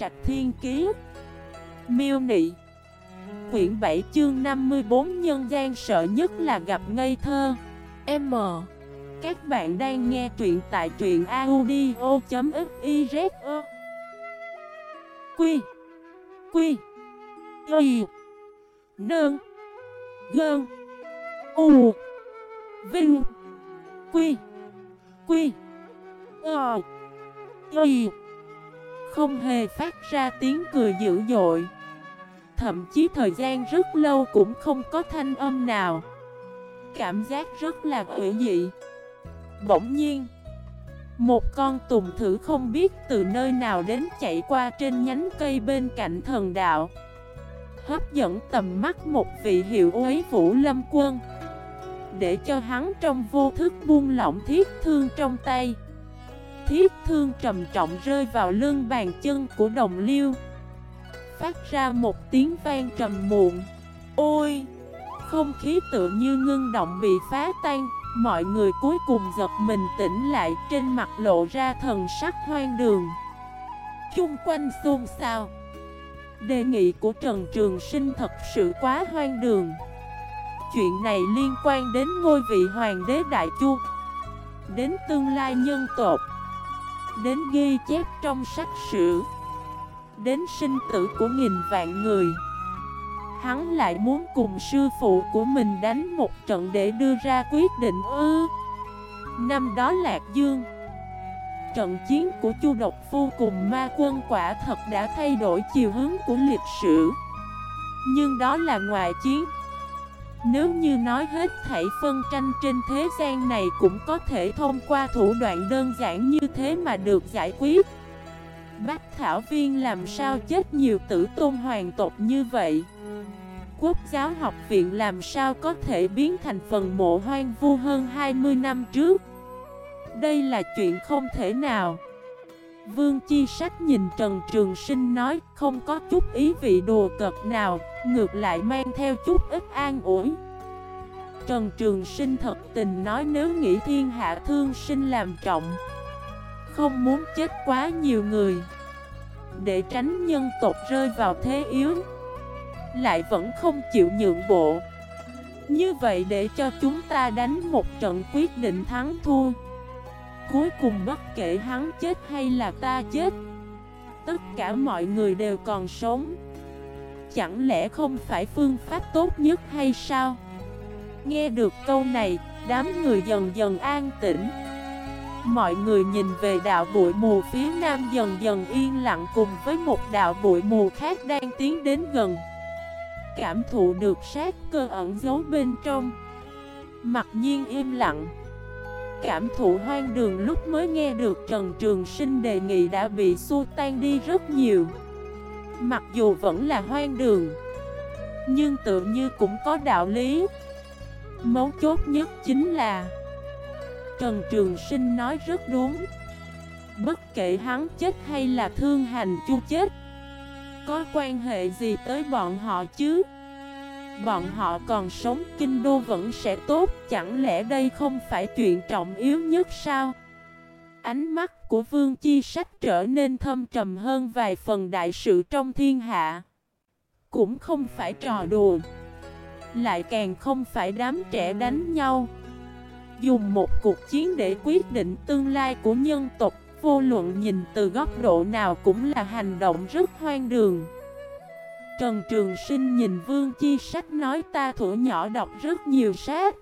Trạch Thiên Kiế Miêu Nị. Quyển 7 chương 54 nhân gian sợ nhất là gặp ngây thơ. M. Các bạn đang nghe truyện tại truyện audio.xyz Quy. Quy. Y. Nơn. Gơn. U. Vinh. Quy. Quy. Ờ. Y. Không hề phát ra tiếng cười dữ dội. Thậm chí thời gian rất lâu cũng không có thanh âm nào. Cảm giác rất là quỷ dị. Bỗng nhiên, Một con tùng thử không biết từ nơi nào đến chạy qua trên nhánh cây bên cạnh thần đạo. Hấp dẫn tầm mắt một vị hiệu ấy vũ lâm quân. Để cho hắn trong vô thức buông lỏng thiết thương trong tay. Thiết thương trầm trọng rơi vào lưng bàn chân của đồng liêu. Phát ra một tiếng vang trầm muộn. Ôi! Không khí tự như ngưng động bị phá tan. Mọi người cuối cùng giật mình tỉnh lại Trên mặt lộ ra thần sắc hoang đường. Chung quanh xôn xao. Đề nghị của Trần Trường Sinh thật sự quá hoang đường. Chuyện này liên quan đến ngôi vị hoàng đế Đại Chu. Đến tương lai nhân tộc. Đến ghi chép trong sách sử, Đến sinh tử của nghìn vạn người. Hắn lại muốn cùng sư phụ của mình đánh một trận để đưa ra quyết định ư. Năm đó Lạc Dương, Trận chiến của Chu Độc Phu cùng ma quân quả thật đã thay đổi chiều hướng của lịch sử. Nhưng đó là ngoại chiến nếu như nói hết thảy phân tranh trên thế gian này cũng có thể thông qua thủ đoạn đơn giản như thế mà được giải quyết. Bách Thảo Viên làm sao chết nhiều tử tôn hoàng tộc như vậy? Quốc giáo học viện làm sao có thể biến thành phần mộ hoang vu hơn 20 năm trước? Đây là chuyện không thể nào. Vương Chi Sách nhìn Trần Trường Sinh nói, không có chút ý vị đùa cợt nào, Ngược lại mang theo chút ít an ủi. Trần Trường Sinh thật tình nói, nếu nghĩ thiên hạ thương sinh làm trọng, Không muốn chết quá nhiều người, Để tránh nhân tộc rơi vào thế yếu, Lại vẫn không chịu nhượng bộ. Như vậy để cho chúng ta đánh một trận quyết định thắng thua. Cuối cùng bất kể hắn chết hay là ta chết, Tất cả mọi người đều còn sống. Chẳng lẽ không phải phương pháp tốt nhất hay sao? Nghe được câu này, Đám người dần dần an tĩnh. Mọi người nhìn về đạo bụi mù phía nam dần dần yên lặng cùng với một đạo bụi mù khác đang tiến đến gần. Cảm thụ được sát cơ ẩn giấu bên trong. Mặc nhiên im lặng. Cảm thụ hoang đường lúc mới nghe được Trần Trường Sinh đề nghị đã bị xua tan đi rất nhiều. Mặc dù vẫn là hoang đường, Nhưng tự như cũng có đạo lý. Mấu chốt nhất chính là, Trần Trường Sinh nói rất đúng. Bất kể hắn chết hay là thương hành chu chết, Có quan hệ gì tới bọn họ chứ? Bọn họ còn sống, kinh đô vẫn sẽ tốt. Chẳng lẽ đây không phải chuyện trọng yếu nhất sao? Ánh mắt của Vương Chi Sách trở nên thâm trầm hơn vài phần đại sự trong thiên hạ. Cũng không phải trò đùa. Lại càng không phải đám trẻ đánh nhau. Dùng một cuộc chiến để quyết định tương lai của nhân tộc, Vô luận nhìn từ góc độ nào cũng là hành động rất hoang đường. Trần Trường Sinh nhìn Vương Chi Sách nói ta thủ nhỏ đọc rất nhiều sách.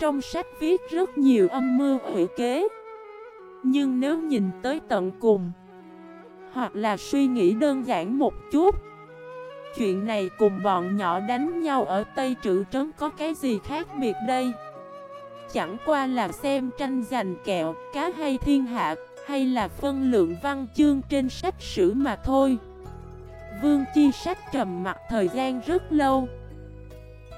Trong sách viết rất nhiều âm mưu hủy kế. Nhưng nếu nhìn tới tận cùng Hoặc là suy nghĩ đơn giản một chút Chuyện này cùng bọn nhỏ đánh nhau ở Tây Trữ Trấn có cái gì khác biệt đây? Chẳng qua là xem tranh giành kẹo, cá hay thiên hạ Hay là phân lượng văn chương trên sách sử mà thôi. Vương Chi Sách trầm mặt thời gian rất lâu.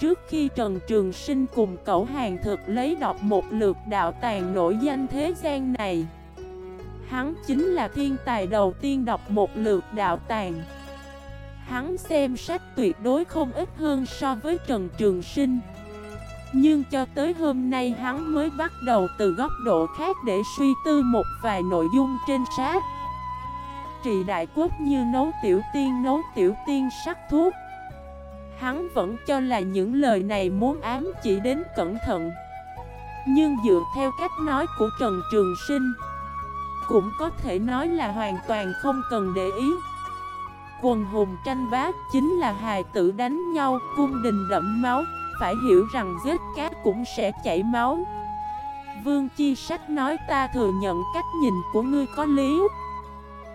Trước khi Trần Trường Sinh cùng cậu hàng thực lấy đọc một lượt đạo tàng nổi danh thế gian này, Hắn chính là thiên tài đầu tiên đọc một lượt đạo tàng. Hắn xem sách tuyệt đối không ít hơn so với Trần Trường Sinh. Nhưng cho tới hôm nay hắn mới bắt đầu từ góc độ khác để suy tư một vài nội dung trên sách trị đại quốc như nấu tiểu tiên nấu tiểu tiên sắc thuốc. Hắn vẫn cho là những lời này muốn ám chỉ đến cẩn thận. Nhưng dựa theo cách nói của Trần Trường Sinh Cũng có thể nói là hoàn toàn không cần để ý. Quần hùng tranh bá chính là hài tử đánh nhau, cung đình đẫm máu Phải hiểu rằng giết cá cũng sẽ chảy máu. Vương Chi Sách nói ta thừa nhận cách nhìn của ngươi có lý.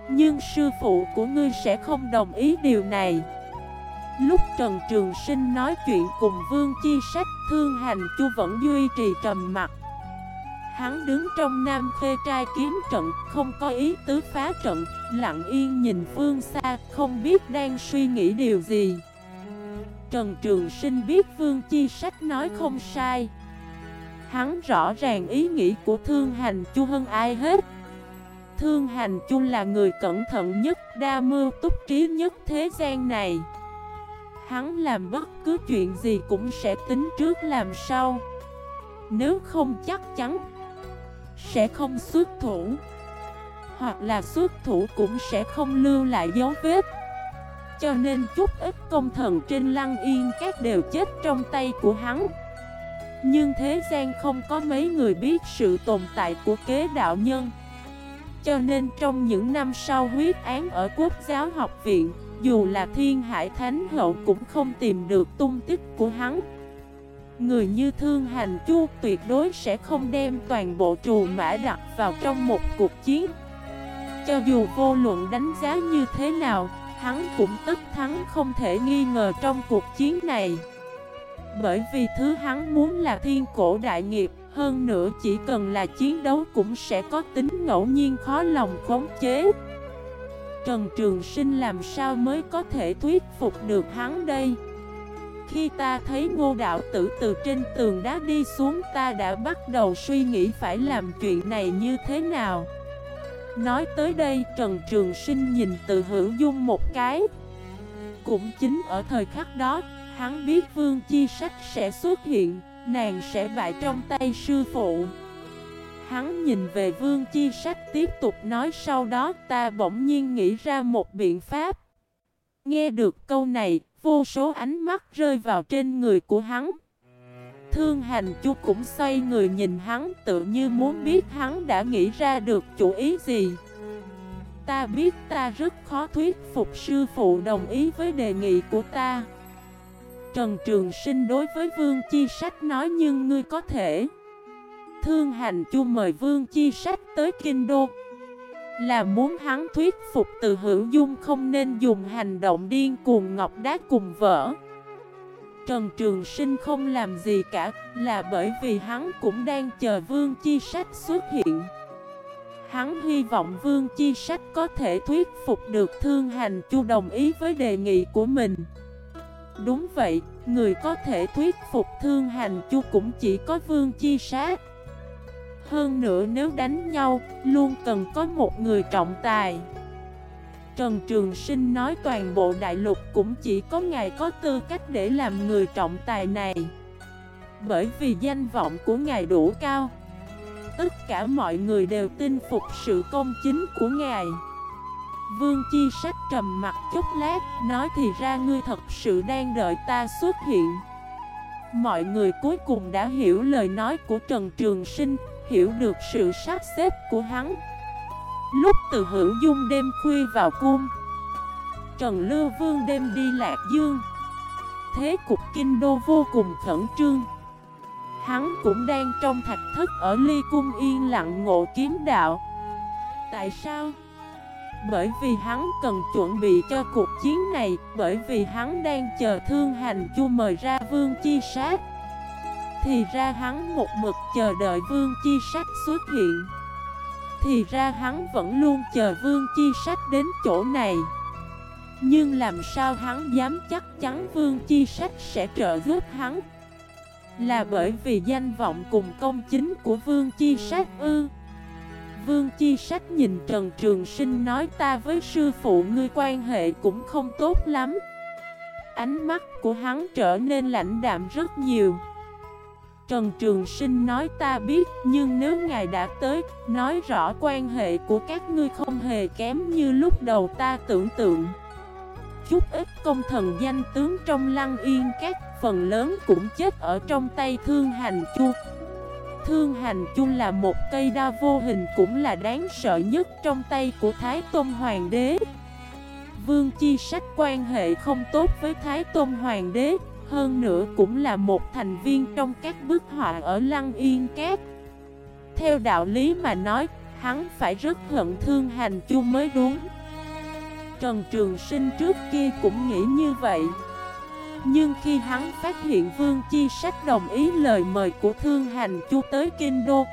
Nhưng sư phụ của ngươi sẽ không đồng ý điều này. Lúc Trần Trường Sinh nói chuyện cùng Vương Chi Sách, Thương hành chu vẫn duy trì trầm mặt Hắn đứng trong nam khê trai kiếm trận, Không có ý tứ phá trận, Lặng yên nhìn phương xa, Không biết đang suy nghĩ điều gì. Trần Trường Sinh biết Vương Chi Sách nói không sai. Hắn rõ ràng ý nghĩ của Thương Hành Chu hơn ai hết. Thương Hành chung là người cẩn thận nhất, đa mưu túc trí nhất thế gian này. Hắn làm bất cứ chuyện gì cũng sẽ tính trước làm sau. Nếu không chắc chắn Sẽ không xuất thủ. Hoặc là xuất thủ cũng sẽ không lưu lại dấu vết. Cho nên chút ít công thần trên lăng yên các đều chết trong tay của hắn. Nhưng thế gian không có mấy người biết sự tồn tại của kế đạo nhân. Cho nên trong những năm sau huyết án ở quốc giáo học viện, dù là thiên hải thánh hậu cũng không tìm được tung tích của hắn. Người như thương hành chu tuyệt đối sẽ không đem toàn bộ trù mã đặt vào trong một cuộc chiến. Cho dù vô luận đánh giá như thế nào, Hắn cũng tất thắng không thể nghi ngờ trong cuộc chiến này. Bởi vì thứ hắn muốn là thiên cổ đại nghiệp hơn nữa chỉ cần là chiến đấu cũng sẽ có tính ngẫu nhiên khó lòng khống chế. Trần Trường Sinh làm sao mới có thể thuyết phục được hắn đây? Khi ta thấy ngô đạo tử từ trên tường đá đi xuống, ta đã bắt đầu suy nghĩ phải làm chuyện này như thế nào. Nói tới đây, Trần Trường Sinh nhìn từ hữu dung một cái. Cũng chính ở thời khắc đó, Hắn biết Vương Chi Sách sẽ xuất hiện. Nàng sẽ bại trong tay sư phụ Hắn nhìn về vương chi sách tiếp tục nói sau đó ta bỗng nhiên nghĩ ra một biện pháp. Nghe được câu này, vô số ánh mắt rơi vào trên người của hắn. Thương hành chu cũng xoay người nhìn hắn tự như muốn biết hắn đã nghĩ ra được chủ ý gì. Ta biết ta rất khó thuyết phục sư phụ đồng ý với đề nghị của ta. Trần Trường Sinh đối với Vương Chi Sách nói nhưng ngươi có thể. Thương hành chu mời Vương Chi Sách tới Kinh Đô. Là muốn hắn thuyết phục từ hữu dung không nên dùng hành động điên cuồng ngọc đá cùng vỡ. Trần Trường Sinh không làm gì cả, Là bởi vì hắn cũng đang chờ Vương Chi Sách xuất hiện. Hắn hy vọng Vương Chi Sách có thể thuyết phục được Thương Hành Chu đồng ý với đề nghị của mình. Đúng vậy, người có thể thuyết phục Thương Hành Chu cũng chỉ có Vương Chi sát. hơn nữa nếu đánh nhau, luôn cần có một người trọng tài. Trần Trường Sinh nói toàn bộ đại lục cũng chỉ có ngài có tư cách để làm người trọng tài này. Bởi vì danh vọng của ngài đủ cao Tất cả mọi người đều tin phục sự công chính của ngài. Vương Chi Sách trầm mặt chút lát, Nói thì ra ngươi thật sự đang đợi ta xuất hiện. Mọi người cuối cùng đã hiểu lời nói của Trần Trường Sinh, hiểu được sự sắp xếp của hắn. Lúc từ hữu dung đêm khuya vào cung, Trần Lưu Vương đêm đi Lạc Dương. Thế cục kinh đô vô cùng khẩn trương. Hắn cũng đang trong thạch thất ở ly cung yên lặng ngộ kiếm đạo. Tại sao? Bởi vì hắn cần chuẩn bị cho cuộc chiến này, Bởi vì hắn đang chờ thương hành chu mời ra vương chi sát. Thì ra hắn một mực chờ đợi Vương Chi Sách xuất hiện. Thì ra hắn vẫn luôn chờ Vương Chi Sách đến chỗ này. Nhưng làm sao hắn dám chắc chắn Vương Chi Sách sẽ trợ giúp hắn? Là bởi vì danh vọng cùng công chính của Vương Chi Sách ư? Vương Chi Sách nhìn Trần Trường Sinh nói, ta với sư phụ ngươi quan hệ cũng không tốt lắm. Ánh mắt của hắn trở nên lãnh đạm rất nhiều. Trần Trường Sinh nói, ta biết, Nhưng nếu ngài đã tới, Nói rõ quan hệ của các ngươi không hề kém như lúc đầu ta tưởng tượng. Chút ít công thần danh tướng trong lăng yên, các phần lớn cũng chết ở trong tay thương hành chu. Thương hành chung là một cây đa vô hình cũng là đáng sợ nhất trong tay của Thái Tôn Hoàng đế. Vương Chi Sách quan hệ không tốt với Thái Tôn Hoàng đế Hơn nữa cũng là một thành viên trong các bức họa ở Lăng Yên Cát Theo đạo lý mà nói, hắn phải rất hận thương hành chung mới đúng. Trần Trường Sinh trước kia cũng nghĩ như vậy. Nhưng khi hắn phát hiện Vương Chi Sách đồng ý lời mời của Thương Hành Chu tới Kinh Đô,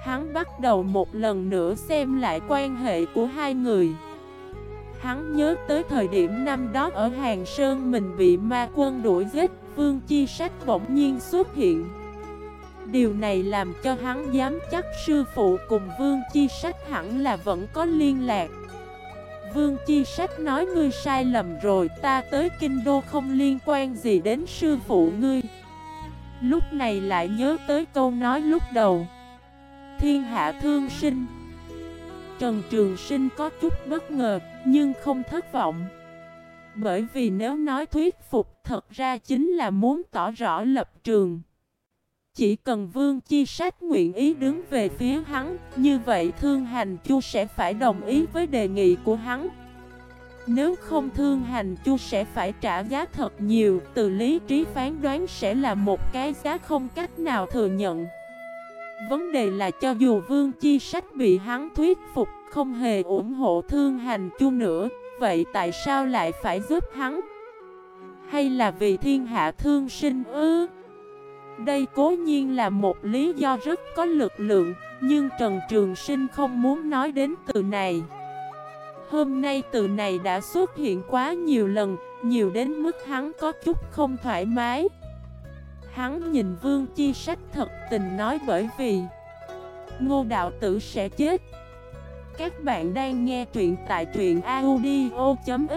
Hắn bắt đầu một lần nữa xem lại quan hệ của hai người. Hắn nhớ tới thời điểm năm đó ở Hàng Sơn mình bị ma quân đuổi giết, Vương Chi Sách bỗng nhiên xuất hiện. Điều này làm cho hắn dám chắc sư phụ cùng Vương Chi Sách hẳn là vẫn có liên lạc. Vương Chi Sách nói ngươi sai lầm rồi, Ta tới Kinh Đô không liên quan gì đến sư phụ ngươi. Lúc này lại nhớ tới câu nói lúc đầu. Thiên hạ thương sinh. Trần Trường Sinh có chút bất ngờ, Nhưng không thất vọng. Bởi vì nếu nói thuyết phục, Thật ra chính là muốn tỏ rõ lập trường chỉ cần Vương Chi Sách nguyện ý đứng về phía hắn, như vậy Thương Hành Chu sẽ phải đồng ý với đề nghị của hắn. Nếu không Thương Hành Chu sẽ phải trả giá thật nhiều, từ lý trí phán đoán sẽ là một cái giá không cách nào thừa nhận. Vấn đề là cho dù Vương Chi Sách bị hắn thuyết phục, không hề ủng hộ Thương Hành Chu nữa, vậy tại sao lại phải giúp hắn? Hay là vì thiên hạ thương sinh ư? Đây cố nhiên là một lý do rất có lực lượng, nhưng Trần Trường Sinh không muốn nói đến từ này. Hôm nay từ này đã xuất hiện quá nhiều lần, nhiều đến mức hắn có chút không thoải mái. Hắn nhìn Vương Chi Sách thật tình nói bởi vì Ngô Đạo Tử sẽ chết. Các bạn đang nghe truyện tại truyện audio.fif